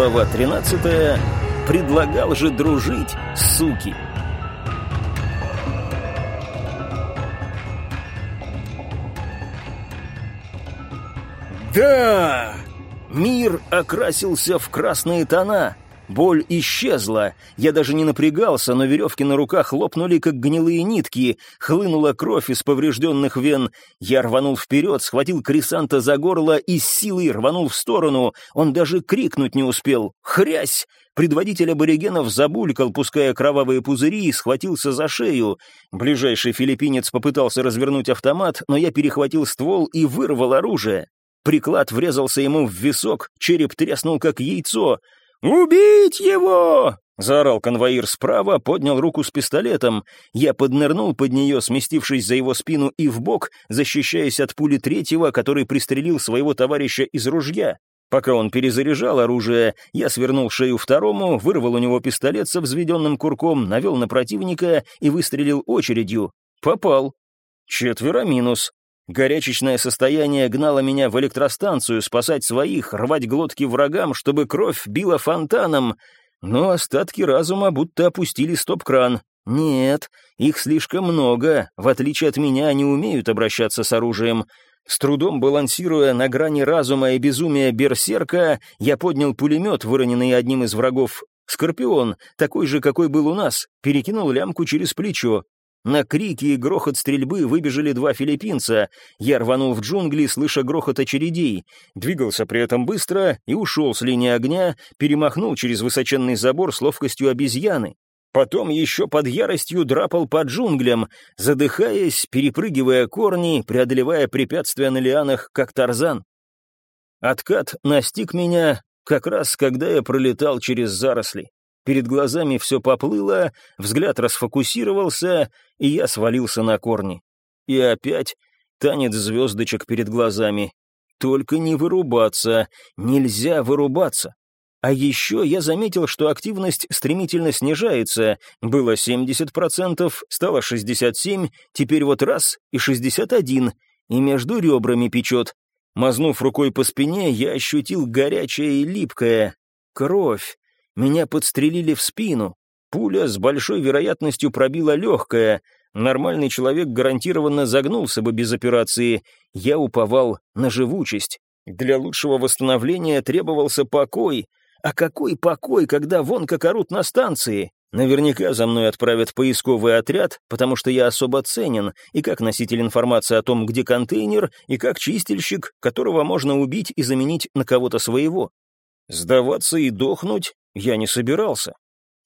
Глава 13. Предлагал же дружить, суки. Да! Мир окрасился в красные тона. Боль исчезла. Я даже не напрягался, но веревки на руках лопнули, как гнилые нитки. Хлынула кровь из поврежденных вен. Я рванул вперед, схватил Крисанта за горло и с силой рванул в сторону. Он даже крикнуть не успел. «Хрясь!» Предводитель аборигенов забулькал, пуская кровавые пузыри, и схватился за шею. Ближайший филиппинец попытался развернуть автомат, но я перехватил ствол и вырвал оружие. Приклад врезался ему в висок, череп треснул, как яйцо. «Убить его!» — заорал конвоир справа, поднял руку с пистолетом. Я поднырнул под нее, сместившись за его спину и в бок, защищаясь от пули третьего, который пристрелил своего товарища из ружья. Пока он перезаряжал оружие, я свернул шею второму, вырвал у него пистолет со взведенным курком, навел на противника и выстрелил очередью. Попал. Четверо минус. Горячечное состояние гнало меня в электростанцию спасать своих, рвать глотки врагам, чтобы кровь била фонтаном. Но остатки разума будто опустили стоп-кран. Нет, их слишком много. В отличие от меня, они умеют обращаться с оружием. С трудом балансируя на грани разума и безумия берсерка, я поднял пулемет, выроненный одним из врагов. Скорпион, такой же, какой был у нас, перекинул лямку через плечо. На крики и грохот стрельбы выбежали два филиппинца. Я рванул в джунгли, слыша грохот очередей. Двигался при этом быстро и ушел с линии огня, перемахнул через высоченный забор с ловкостью обезьяны. Потом еще под яростью драпал по джунглям, задыхаясь, перепрыгивая корни, преодолевая препятствия на лианах, как тарзан. Откат настиг меня как раз, когда я пролетал через заросли. Перед глазами все поплыло, взгляд расфокусировался, и я свалился на корни. И опять танец звездочек перед глазами. Только не вырубаться, нельзя вырубаться. А еще я заметил, что активность стремительно снижается. Было 70%, стало 67%, теперь вот раз и 61%, и между ребрами печет. Мазнув рукой по спине, я ощутил горячее и липкое. Кровь. Меня подстрелили в спину. Пуля с большой вероятностью пробила легкое. Нормальный человек гарантированно загнулся бы без операции. Я уповал на живучесть. Для лучшего восстановления требовался покой. А какой покой, когда вон как орут на станции? Наверняка за мной отправят поисковый отряд, потому что я особо ценен, и как носитель информации о том, где контейнер, и как чистильщик, которого можно убить и заменить на кого-то своего. Сдаваться и дохнуть я не собирался.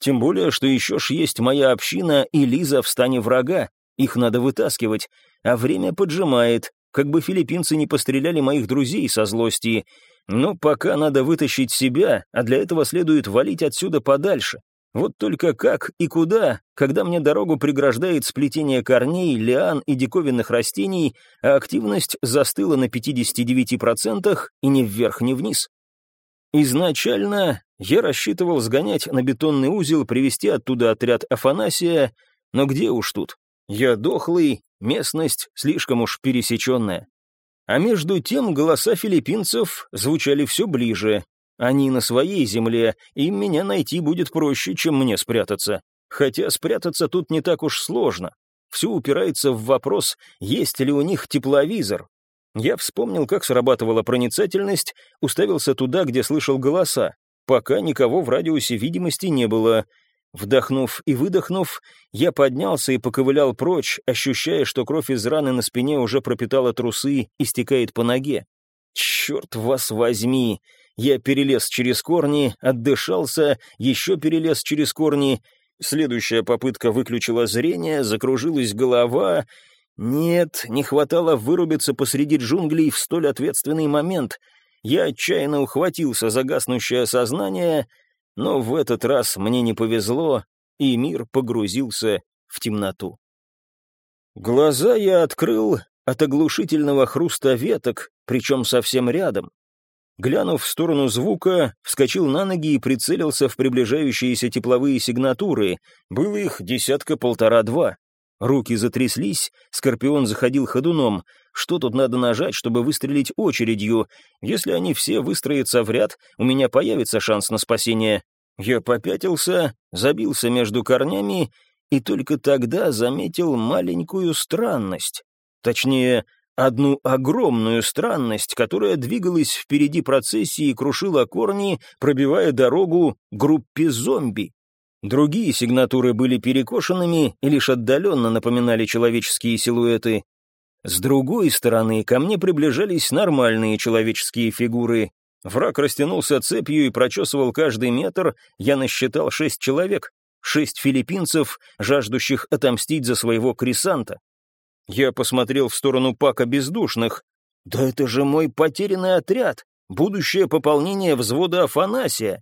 Тем более, что еще ж есть моя община и Лиза в стане врага. Их надо вытаскивать, а время поджимает, как бы филиппинцы не постреляли моих друзей со злости. Но пока надо вытащить себя, а для этого следует валить отсюда подальше. Вот только как и куда, когда мне дорогу преграждает сплетение корней, лиан и диковинных растений, а активность застыла на 59% и ни вверх, ни вниз. Изначально я рассчитывал сгонять на бетонный узел, привести оттуда отряд Афанасия, но где уж тут? Я дохлый, местность слишком уж пересеченная. А между тем голоса филиппинцев звучали все ближе. Они на своей земле, и меня найти будет проще, чем мне спрятаться. Хотя спрятаться тут не так уж сложно. Все упирается в вопрос, есть ли у них тепловизор. Я вспомнил, как срабатывала проницательность, уставился туда, где слышал голоса. Пока никого в радиусе видимости не было. Вдохнув и выдохнув, я поднялся и поковылял прочь, ощущая, что кровь из раны на спине уже пропитала трусы и стекает по ноге. «Черт вас возьми!» Я перелез через корни, отдышался, еще перелез через корни. Следующая попытка выключила зрение, закружилась голова. Нет, не хватало вырубиться посреди джунглей в столь ответственный момент — я отчаянно ухватился за гаснущее сознание, но в этот раз мне не повезло, и мир погрузился в темноту. Глаза я открыл от оглушительного хруста веток, причем совсем рядом. Глянув в сторону звука, вскочил на ноги и прицелился в приближающиеся тепловые сигнатуры. Было их десятка-полтора-два. Руки затряслись, Скорпион заходил ходуном. что тут надо нажать, чтобы выстрелить очередью. Если они все выстроятся в ряд, у меня появится шанс на спасение. Я попятился, забился между корнями и только тогда заметил маленькую странность. Точнее, одну огромную странность, которая двигалась впереди процессии и крушила корни, пробивая дорогу группе зомби. Другие сигнатуры были перекошенными и лишь отдаленно напоминали человеческие силуэты. С другой стороны, ко мне приближались нормальные человеческие фигуры. Враг растянулся цепью и прочесывал каждый метр, я насчитал шесть человек, шесть филиппинцев, жаждущих отомстить за своего крисанта. Я посмотрел в сторону пака бездушных. «Да это же мой потерянный отряд, будущее пополнение взвода Афанасия.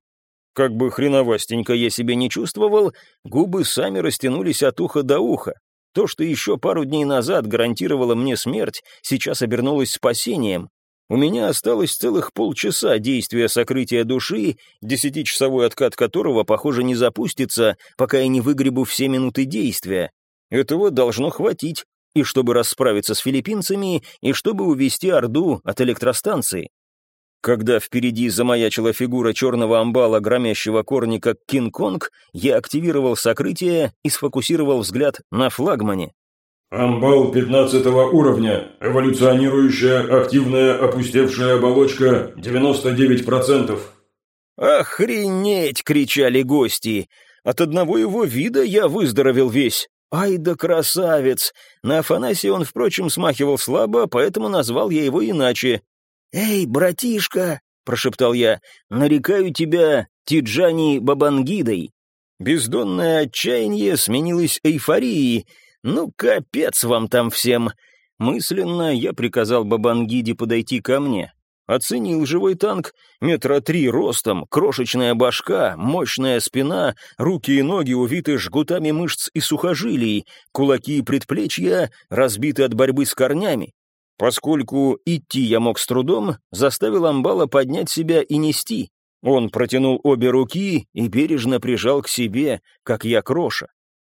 Как бы хреновастенько я себя не чувствовал, губы сами растянулись от уха до уха. То, что еще пару дней назад гарантировало мне смерть, сейчас обернулось спасением. У меня осталось целых полчаса действия сокрытия души, десятичасовой откат которого, похоже, не запустится, пока я не выгребу все минуты действия. Этого должно хватить, и чтобы расправиться с филиппинцами, и чтобы увести Орду от электростанции. Когда впереди замаячила фигура черного амбала, громящего корни как Кинг-Конг, я активировал сокрытие и сфокусировал взгляд на флагмане. Амбал 15 уровня, эволюционирующая активная опустевшая оболочка 99%. «Охренеть!» — кричали гости. От одного его вида я выздоровел весь. «Ай да красавец!» На Афанасия он, впрочем, смахивал слабо, поэтому назвал я его иначе. «Эй, братишка!» — прошептал я. «Нарекаю тебя Тиджани Бабангидой». Бездонное отчаяние сменилось эйфорией. «Ну, капец вам там всем!» Мысленно я приказал Бабангиде подойти ко мне. Оценил живой танк, метра три ростом, крошечная башка, мощная спина, руки и ноги увиты жгутами мышц и сухожилий, кулаки и предплечья разбиты от борьбы с корнями. Поскольку идти я мог с трудом, заставил амбала поднять себя и нести. Он протянул обе руки и бережно прижал к себе, как я кроша.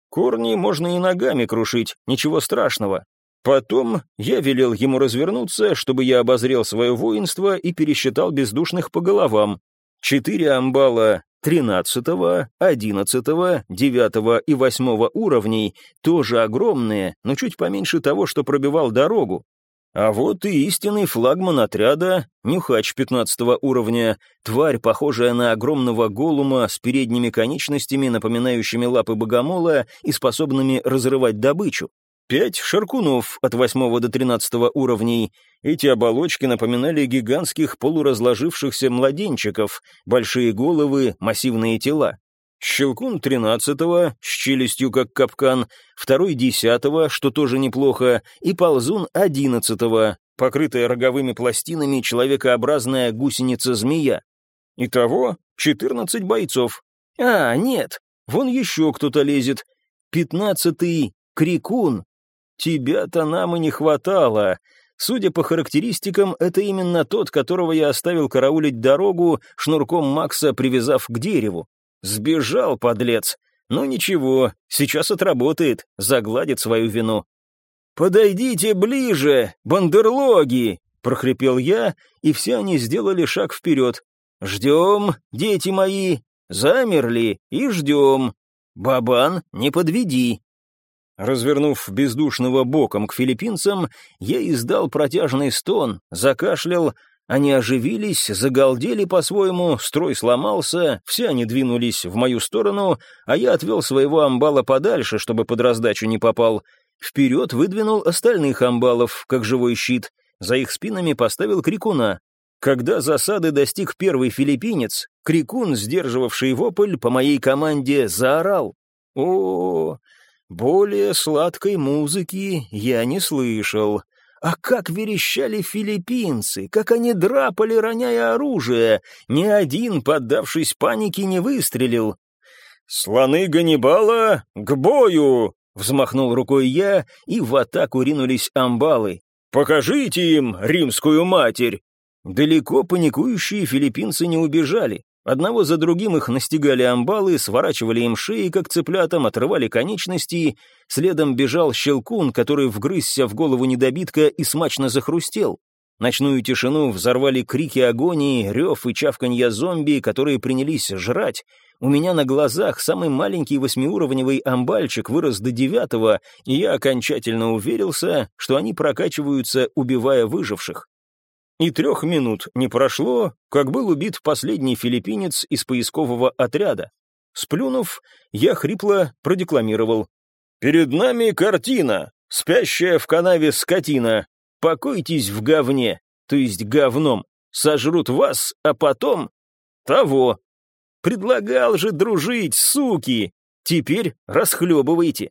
Корни можно и ногами крушить, ничего страшного. Потом я велел ему развернуться, чтобы я обозрел свое воинство и пересчитал бездушных по головам. Четыре амбала тринадцатого, одиннадцатого, девятого и восьмого уровней, тоже огромные, но чуть поменьше того, что пробивал дорогу. А вот и истинный флагман отряда, нюхач 15 уровня, тварь, похожая на огромного голума с передними конечностями, напоминающими лапы богомола и способными разрывать добычу. Пять шаркунов от 8 до 13 уровней. Эти оболочки напоминали гигантских полуразложившихся младенчиков, большие головы, массивные тела. Щелкун тринадцатого, с челюстью как капкан, второй десятого, что тоже неплохо, и ползун одиннадцатого, покрытая роговыми пластинами человекообразная гусеница-змея. Итого четырнадцать бойцов. А, нет, вон еще кто-то лезет. Пятнадцатый — Крикун. Тебя-то нам и не хватало. Судя по характеристикам, это именно тот, которого я оставил караулить дорогу, шнурком Макса привязав к дереву. Сбежал, подлец. Но ничего, сейчас отработает, загладит свою вину. «Подойдите ближе, бандерлоги!» — прохрипел я, и все они сделали шаг вперед. «Ждем, дети мои, замерли и ждем. Бабан, не подведи!» Развернув бездушного боком к филиппинцам, я издал протяжный стон, закашлял, они оживились, загалдели по-своему, строй сломался, все они двинулись в мою сторону, а я отвел своего амбала подальше, чтобы под раздачу не попал. Вперед выдвинул остальных амбалов, как живой щит. За их спинами поставил крикуна. Когда засады достиг первый филиппинец, крикун, сдерживавший вопль, по моей команде заорал. О, более сладкой музыки я не слышал. А как верещали филиппинцы, как они драпали, роняя оружие. Ни один, поддавшись панике, не выстрелил. «Слоны Ганнибала, к бою!» — взмахнул рукой я, и в атаку ринулись амбалы. «Покажите им римскую матерь!» Далеко паникующие филиппинцы не убежали. Одного за другим их настигали амбалы, сворачивали им шеи, как цыплятам, отрывали конечности. Следом бежал щелкун, который вгрызся в голову недобитка и смачно захрустел. Ночную тишину взорвали крики агонии, рев и чавканья зомби, которые принялись жрать. У меня на глазах самый маленький восьмиуровневый амбальчик вырос до девятого, и я окончательно уверился, что они прокачиваются, убивая выживших. И трех минут не прошло, как был убит последний филиппинец из поискового отряда. Сплюнув, я хрипло продекламировал. «Перед нами картина, спящая в канаве скотина. Покойтесь в говне, то есть говном. Сожрут вас, а потом... того. Предлагал же дружить, суки. Теперь расхлебывайте».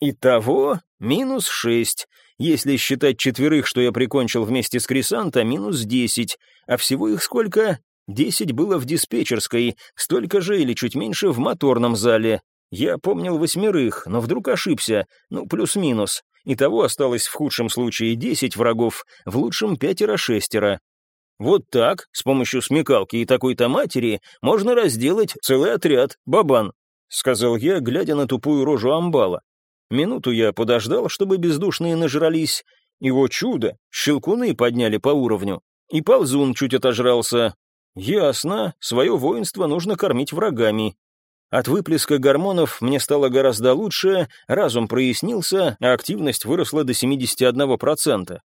Итого минус шесть, если считать четверых, что я прикончил вместе с Крисанта, минус десять, а всего их сколько? Десять было в диспетчерской, столько же или чуть меньше в моторном зале. Я помнил восьмерых, но вдруг ошибся, ну, плюс-минус. Итого осталось в худшем случае десять врагов, в лучшем пятеро-шестеро. Вот так, с помощью смекалки и такой-то матери, можно разделать целый отряд, бабан, — сказал я, глядя на тупую рожу амбала. Минуту я подождал, чтобы бездушные нажрались. Его чудо, щелкуны подняли по уровню. И ползун чуть отожрался. Ясно, свое воинство нужно кормить врагами. От выплеска гормонов мне стало гораздо лучше, разум прояснился, а активность выросла до 71%.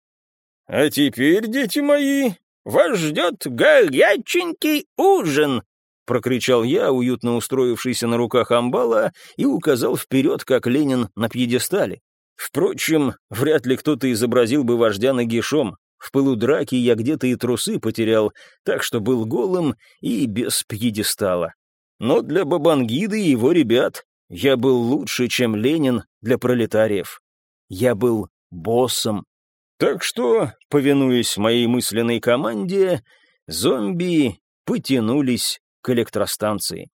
«А теперь, дети мои, вас ждет горяченький ужин!» Прокричал я, уютно устроившийся на руках амбала, и указал вперед, как Ленин на пьедестале. Впрочем, вряд ли кто-то изобразил бы вождя нагишом. В пылу драки я где-то и трусы потерял, так что был голым и без пьедестала. Но для Бабангиды и его ребят я был лучше, чем Ленин для пролетариев. Я был боссом. Так что, повинуясь моей мысленной команде, зомби потянулись к электростанции.